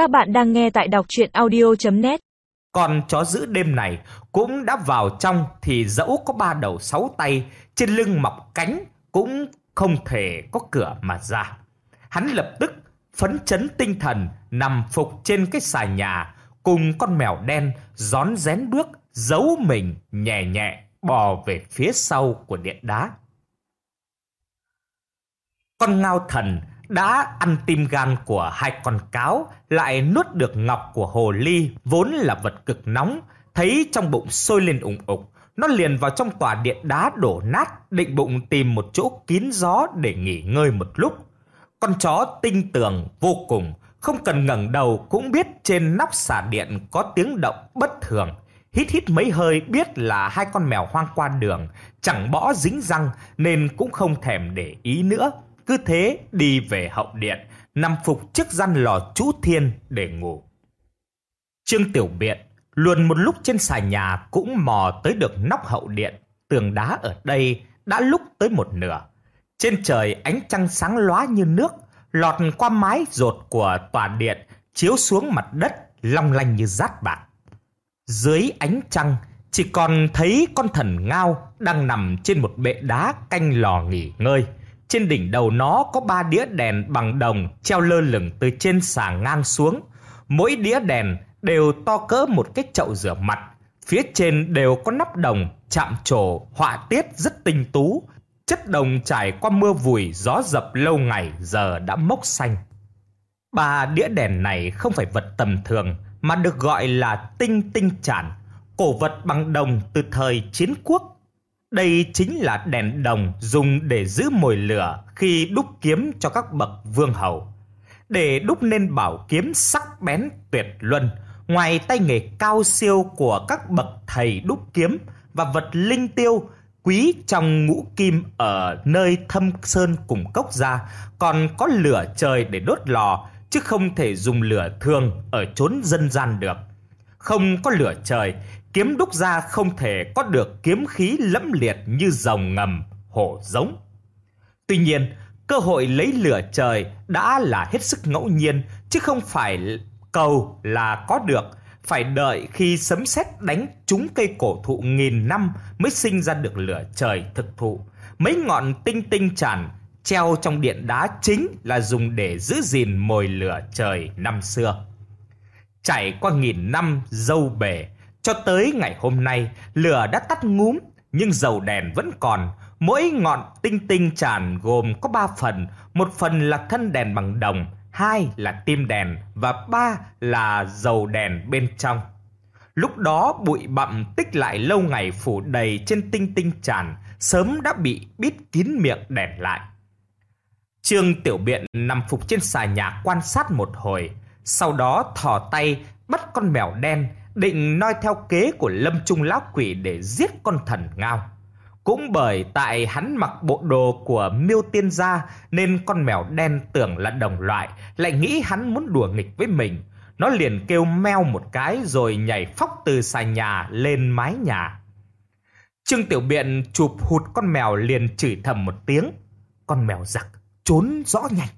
Các bạn đang nghe tại đọc chuyện audio.net còn chó giữ đêm này cũng đã vào trong thì dẫu có ba đầu sáu tay, trên lưng mọc cánh cũng không thể có cửa mà ra. Hắn lập tức phấn chấn tinh thần nằm phục trên cái xà nhà cùng con mèo đen gión rén bước giấu mình nhẹ nhẹ bò về phía sau của điện đá. Con ngao thần đã ăn tim gan của hai con cáo, lại nuốt được ngọc của hồ ly, vốn là vật cực nóng, thấy trong bụng sôi lên ủng ục. Nó liền vào trong tòa điện đá đổ nát, định bụng tìm một chỗ kín gió để nghỉ ngơi một lúc. Con chó tinh tường vô cùng, không cần ngẩng đầu cũng biết trên nóc xà điện có tiếng động bất thường. Hít hít mấy hơi biết là hai con mèo hoang qua đường, chẳng bỏ dính răng nên cũng không thèm để ý nữa. Cứ thế đi về hậu điện, nằm phục trước gian lò chú thiên để ngủ. Trương Tiểu Biện luồn một lúc trên xà nhà cũng mò tới được nóc hậu điện. Tường đá ở đây đã lúc tới một nửa. Trên trời ánh trăng sáng lóa như nước, lọt qua mái rột của tòa điện, chiếu xuống mặt đất long lanh như rát bạc. Dưới ánh trăng, chỉ còn thấy con thần ngao đang nằm trên một bệ đá canh lò nghỉ ngơi. Trên đỉnh đầu nó có ba đĩa đèn bằng đồng treo lơ lửng từ trên xà ngang xuống. Mỗi đĩa đèn đều to cỡ một cái chậu rửa mặt. Phía trên đều có nắp đồng, chạm trổ, họa tiết rất tinh tú. Chất đồng trải qua mưa vùi, gió dập lâu ngày giờ đã mốc xanh. Ba đĩa đèn này không phải vật tầm thường mà được gọi là tinh tinh chản, cổ vật bằng đồng từ thời chiến quốc đây chính là đèn đồng dùng để giữ mồi lửa khi đúc kiếm cho các bậc vương hầu. Để đúc nên bảo kiếm sắc bén tuyệt luân, ngoài tay nghề cao siêu của các bậc thầy đúc kiếm và vật linh tiêu quý trong ngũ kim ở nơi thâm sơn cùng cốc ra, còn có lửa trời để đốt lò, chứ không thể dùng lửa thường ở chốn dân gian được. Không có lửa trời kiếm đúc ra không thể có được kiếm khí lẫm liệt như rồng ngầm, hổ giống. Tuy nhiên, cơ hội lấy lửa trời đã là hết sức ngẫu nhiên, chứ không phải cầu là có được, phải đợi khi sấm sét đánh trúng cây cổ thụ nghìn năm mới sinh ra được lửa trời thực thụ. Mấy ngọn tinh tinh tràn treo trong điện đá chính là dùng để giữ gìn mồi lửa trời năm xưa. Trải qua nghìn năm dâu bể, cho tới ngày hôm nay, lửa đã tắt ngúm, nhưng dầu đèn vẫn còn. Mỗi ngọn tinh tinh tràn gồm có ba phần, một phần là thân đèn bằng đồng, hai là tim đèn và ba là dầu đèn bên trong. Lúc đó bụi bặm tích lại lâu ngày phủ đầy trên tinh tinh tràn, sớm đã bị bít kín miệng đèn lại. Trương Tiểu Biện nằm phục trên xà nhà quan sát một hồi, sau đó thò tay bắt con mèo đen định noi theo kế của Lâm Trung lão quỷ để giết con thần ngao. Cũng bởi tại hắn mặc bộ đồ của miêu tiên gia nên con mèo đen tưởng là đồng loại, lại nghĩ hắn muốn đùa nghịch với mình. Nó liền kêu meo một cái rồi nhảy phóc từ xà nhà lên mái nhà. Trương Tiểu Biện chụp hụt con mèo liền chửi thầm một tiếng. Con mèo giặc, trốn rõ nhanh.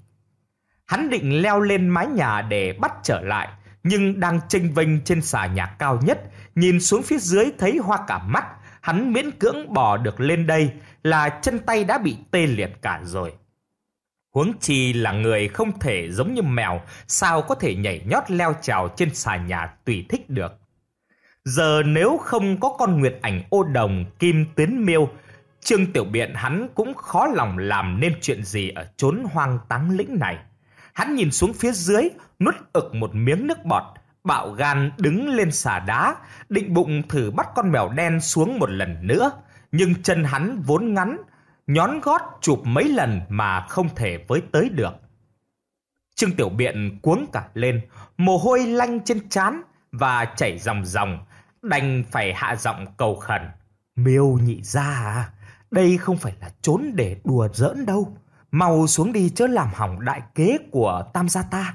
Hắn định leo lên mái nhà để bắt trở lại, nhưng đang chênh vênh trên xà nhà cao nhất, nhìn xuống phía dưới thấy hoa cả mắt, hắn miễn cưỡng bò được lên đây là chân tay đã bị tê liệt cả rồi. Huống chi là người không thể giống như mèo, sao có thể nhảy nhót leo trèo trên xà nhà tùy thích được. Giờ nếu không có con nguyệt ảnh ô đồng kim tuyến miêu, Trương Tiểu Biện hắn cũng khó lòng làm nên chuyện gì ở chốn hoang táng lĩnh này. Hắn nhìn xuống phía dưới, nuốt ực một miếng nước bọt, bạo gan đứng lên xà đá, định bụng thử bắt con mèo đen xuống một lần nữa. Nhưng chân hắn vốn ngắn, nhón gót chụp mấy lần mà không thể với tới được. Trương Tiểu Biện cuống cả lên, mồ hôi lanh trên trán và chảy ròng ròng, đành phải hạ giọng cầu khẩn. Miêu nhị ra à, đây không phải là trốn để đùa giỡn đâu. Mau xuống đi chớ làm hỏng đại kế của tam gia ta.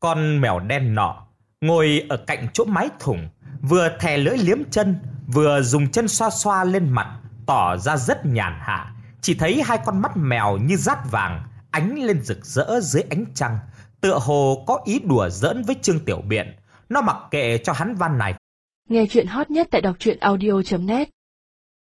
Con mèo đen nọ ngồi ở cạnh chỗ mái thủng, vừa thè lưỡi liếm chân, vừa dùng chân xoa xoa lên mặt, tỏ ra rất nhàn hạ. Chỉ thấy hai con mắt mèo như rát vàng, ánh lên rực rỡ dưới ánh trăng. tựa hồ có ý đùa giỡn với Trương Tiểu Biện. Nó mặc kệ cho hắn van này. Nghe chuyện hot nhất tại đọc truyện audio.net